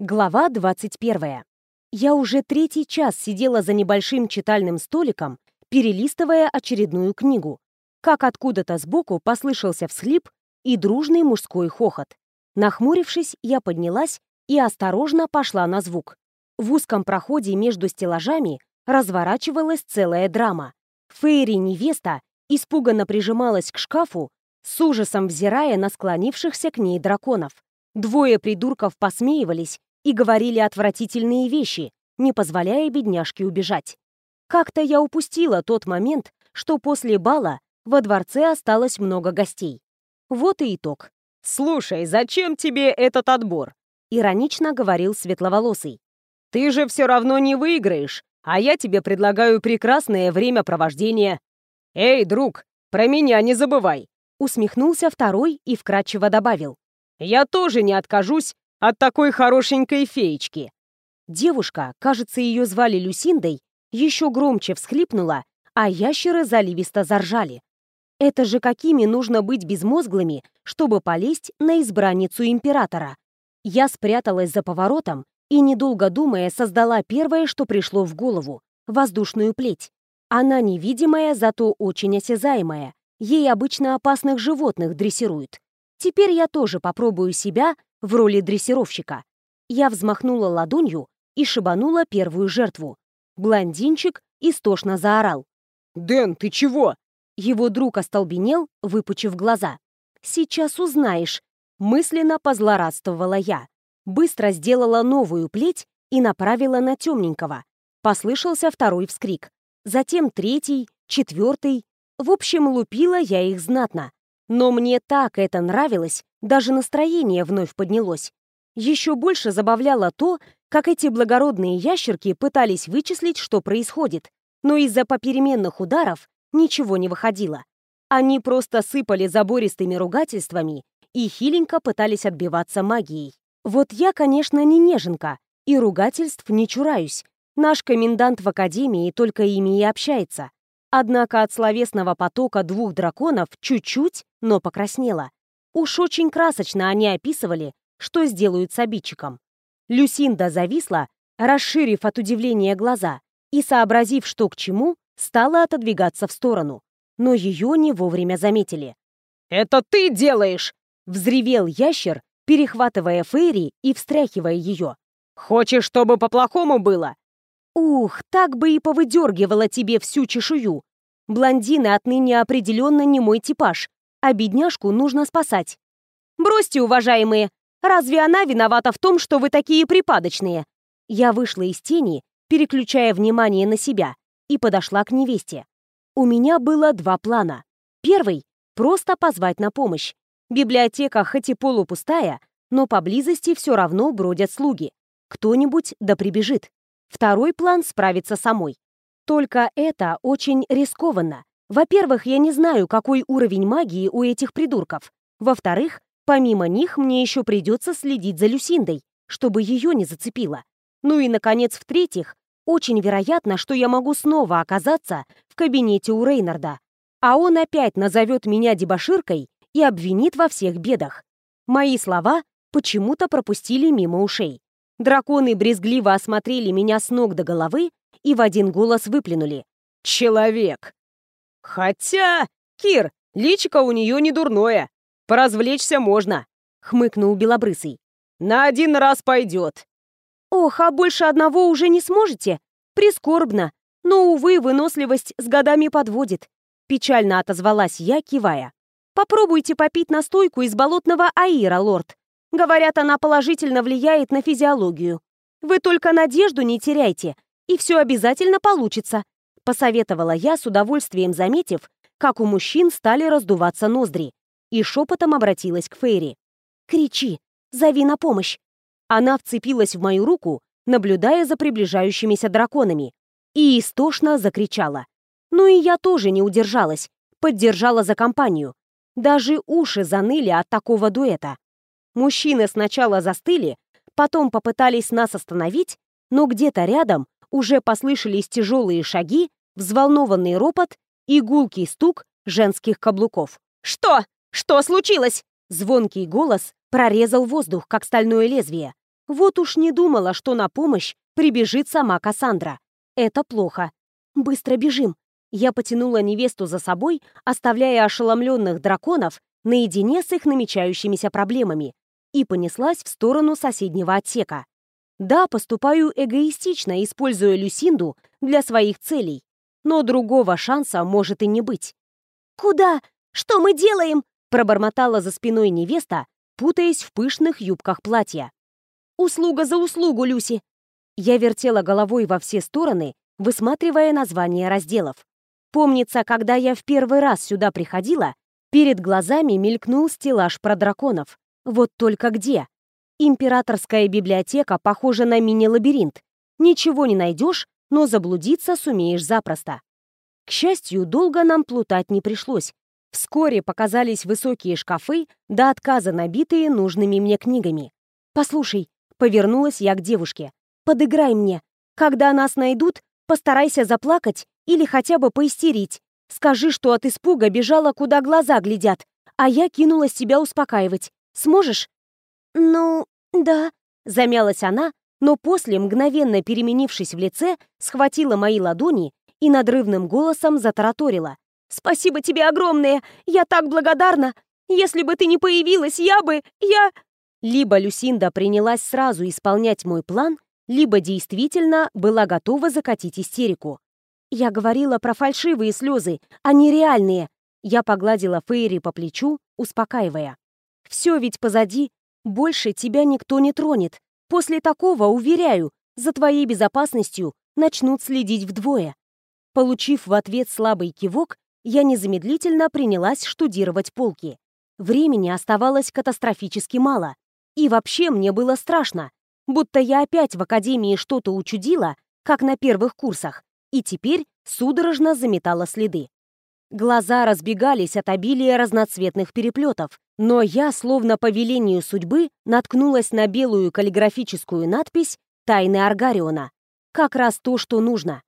Глава 21. Я уже третий час сидела за небольшим читальным столиком, перелистывая очередную книгу. Как откуда-то сбоку послышался всхлип и дружный мужской хохот. Нахмурившись, я поднялась и осторожно пошла на звук. В узком проходе между стеллажами разворачивалась целая драма. Фейри-невеста испуганно прижималась к шкафу, с ужасом взирая на склонившихся к ней драконов. Двое придурков посмеивались и говорили отвратительные вещи, не позволяя бедняжке убежать. Как-то я упустила тот момент, что после бала во дворце осталось много гостей. Вот и итог. «Слушай, зачем тебе этот отбор?» — иронично говорил светловолосый. «Ты же все равно не выиграешь, а я тебе предлагаю прекрасное времяпровождение. Эй, друг, про меня не забывай!» Усмехнулся второй и вкратчиво добавил. «Я тоже не откажусь от такой хорошенькой феечки!» Девушка, кажется, ее звали Люсиндой, еще громче всхлипнула, а ящеры заливисто заржали. Это же какими нужно быть безмозглыми, чтобы полезть на избранницу императора? Я спряталась за поворотом и, недолго думая, создала первое, что пришло в голову — воздушную плеть. Она невидимая, зато очень осязаемая. Ей обычно опасных животных дрессируют. Теперь я тоже попробую себя в роли дрессировщика. Я взмахнула ладонью и шибанула первую жертву. Блондинчик истошно заорал. «Дэн, ты чего?» Его друг остолбенел, выпучив глаза. «Сейчас узнаешь», — мысленно позлорадствовала я. Быстро сделала новую плеть и направила на темненького. Послышался второй вскрик. Затем третий, четвертый. В общем, лупила я их знатно. Но мне так это нравилось, даже настроение вновь поднялось. Еще больше забавляло то, как эти благородные ящерки пытались вычислить, что происходит, но из-за попеременных ударов ничего не выходило. Они просто сыпали забористыми ругательствами и хиленько пытались отбиваться магией. Вот я, конечно, не неженка, и ругательств не чураюсь. Наш комендант в академии только ими и общается. Однако от словесного потока двух драконов чуть-чуть, но покраснело. Уж очень красочно они описывали, что сделают с обидчиком. Люсинда зависла, расширив от удивления глаза, и, сообразив, что к чему, стала отодвигаться в сторону. Но ее не вовремя заметили. «Это ты делаешь!» — взревел ящер, перехватывая Фейри и встряхивая ее. «Хочешь, чтобы по-плохому было? Ух, так бы и повыдергивала тебе всю чешую. Блондины отныне определенно не мой типаж, а бедняжку нужно спасать. Бросьте, уважаемые, разве она виновата в том, что вы такие припадочные? Я вышла из тени, переключая внимание на себя, и подошла к невесте. У меня было два плана. Первый — просто позвать на помощь. Библиотека хоть и полупустая, но поблизости все равно бродят слуги. Кто-нибудь да прибежит. Второй план — справиться самой. Только это очень рискованно. Во-первых, я не знаю, какой уровень магии у этих придурков. Во-вторых, помимо них мне еще придется следить за Люсиндой, чтобы ее не зацепило. Ну и, наконец, в-третьих, очень вероятно, что я могу снова оказаться в кабинете у Рейнарда. А он опять назовет меня дебоширкой и обвинит во всех бедах. Мои слова почему-то пропустили мимо ушей. Драконы брезгливо осмотрели меня с ног до головы и в один голос выплюнули. «Человек!» «Хотя, Кир, личико у нее не дурное. Поразвлечься можно», — хмыкнул Белобрысый. «На один раз пойдет». «Ох, а больше одного уже не сможете? Прискорбно. Но, увы, выносливость с годами подводит», — печально отозвалась я, кивая. «Попробуйте попить настойку из болотного аира, лорд. Говорят, она положительно влияет на физиологию. Вы только надежду не теряйте, и все обязательно получится», — посоветовала я, с удовольствием заметив, как у мужчин стали раздуваться ноздри, и шепотом обратилась к Фейри. «Кричи! Зови на помощь!» Она вцепилась в мою руку, наблюдая за приближающимися драконами, и истошно закричала. Ну и я тоже не удержалась, поддержала за компанию. Даже уши заныли от такого дуэта. Мужчины сначала застыли, потом попытались нас остановить, но где-то рядом уже послышались тяжелые шаги, взволнованный ропот и гулкий стук женских каблуков. «Что? Что случилось?» Звонкий голос прорезал воздух, как стальное лезвие. Вот уж не думала, что на помощь прибежит сама Кассандра. Это плохо. Быстро бежим. Я потянула невесту за собой, оставляя ошеломленных драконов наедине с их намечающимися проблемами, и понеслась в сторону соседнего отсека. Да, поступаю эгоистично, используя Люсинду для своих целей, но другого шанса может и не быть. «Куда? Что мы делаем?» пробормотала за спиной невеста, путаясь в пышных юбках платья. «Услуга за услугу, Люси!» Я вертела головой во все стороны, высматривая названия разделов. Помнится, когда я в первый раз сюда приходила, перед глазами мелькнул стеллаж про драконов. Вот только где? Императорская библиотека похожа на мини-лабиринт. Ничего не найдешь, но заблудиться сумеешь запросто. К счастью, долго нам плутать не пришлось. Вскоре показались высокие шкафы, до отказа набитые нужными мне книгами. «Послушай», — повернулась я к девушке, — «подыграй мне. Когда нас найдут, постарайся заплакать или хотя бы поистерить. Скажи, что от испуга бежала, куда глаза глядят, а я кинулась себя успокаивать. Сможешь?» «Ну, да», — замялась она, но после, мгновенно переменившись в лице, схватила мои ладони и надрывным голосом затараторила. «Спасибо тебе огромное! Я так благодарна! Если бы ты не появилась, я бы... я...» Либо Люсинда принялась сразу исполнять мой план, либо действительно была готова закатить истерику. Я говорила про фальшивые слезы, а не реальные. Я погладила Фейри по плечу, успокаивая. «Все ведь позади. Больше тебя никто не тронет. После такого, уверяю, за твоей безопасностью начнут следить вдвое». Получив в ответ слабый кивок, я незамедлительно принялась штудировать полки. Времени оставалось катастрофически мало. И вообще мне было страшно, будто я опять в академии что-то учудила, как на первых курсах, и теперь судорожно заметала следы. Глаза разбегались от обилия разноцветных переплетов, но я, словно по велению судьбы, наткнулась на белую каллиграфическую надпись «Тайны Аргариона». Как раз то, что нужно.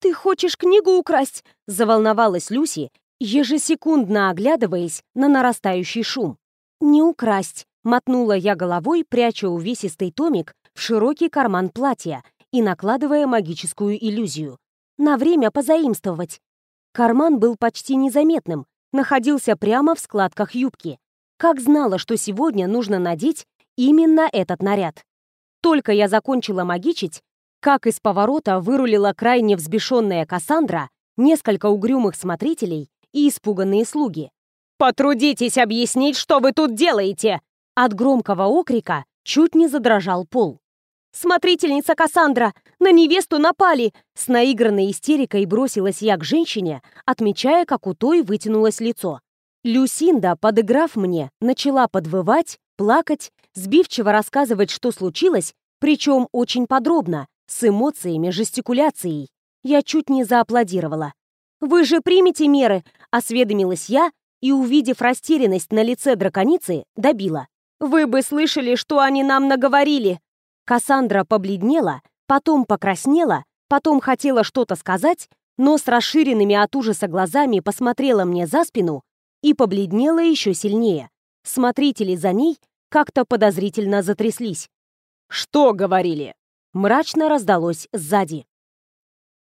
«Ты хочешь книгу украсть?» — заволновалась Люси, ежесекундно оглядываясь на нарастающий шум. «Не украсть», — мотнула я головой, пряча увесистый томик в широкий карман платья и накладывая магическую иллюзию. «На время позаимствовать». Карман был почти незаметным, находился прямо в складках юбки. Как знала, что сегодня нужно надеть именно этот наряд. Только я закончила магичить, как из поворота вырулила крайне взбешенная Кассандра, несколько угрюмых смотрителей и испуганные слуги. «Потрудитесь объяснить, что вы тут делаете!» От громкого окрика чуть не задрожал пол. «Смотрительница Кассандра! На невесту напали!» С наигранной истерикой бросилась я к женщине, отмечая, как у той вытянулось лицо. Люсинда, подыграв мне, начала подвывать, плакать, сбивчиво рассказывать, что случилось, причем очень подробно, с эмоциями, жестикуляцией. Я чуть не зааплодировала. «Вы же примете меры!» — осведомилась я и, увидев растерянность на лице драконицы, добила. «Вы бы слышали, что они нам наговорили!» Кассандра побледнела, потом покраснела, потом хотела что-то сказать, но с расширенными от ужаса глазами посмотрела мне за спину и побледнела еще сильнее. Смотрители за ней как-то подозрительно затряслись. «Что говорили?» Мрачно раздалось сзади.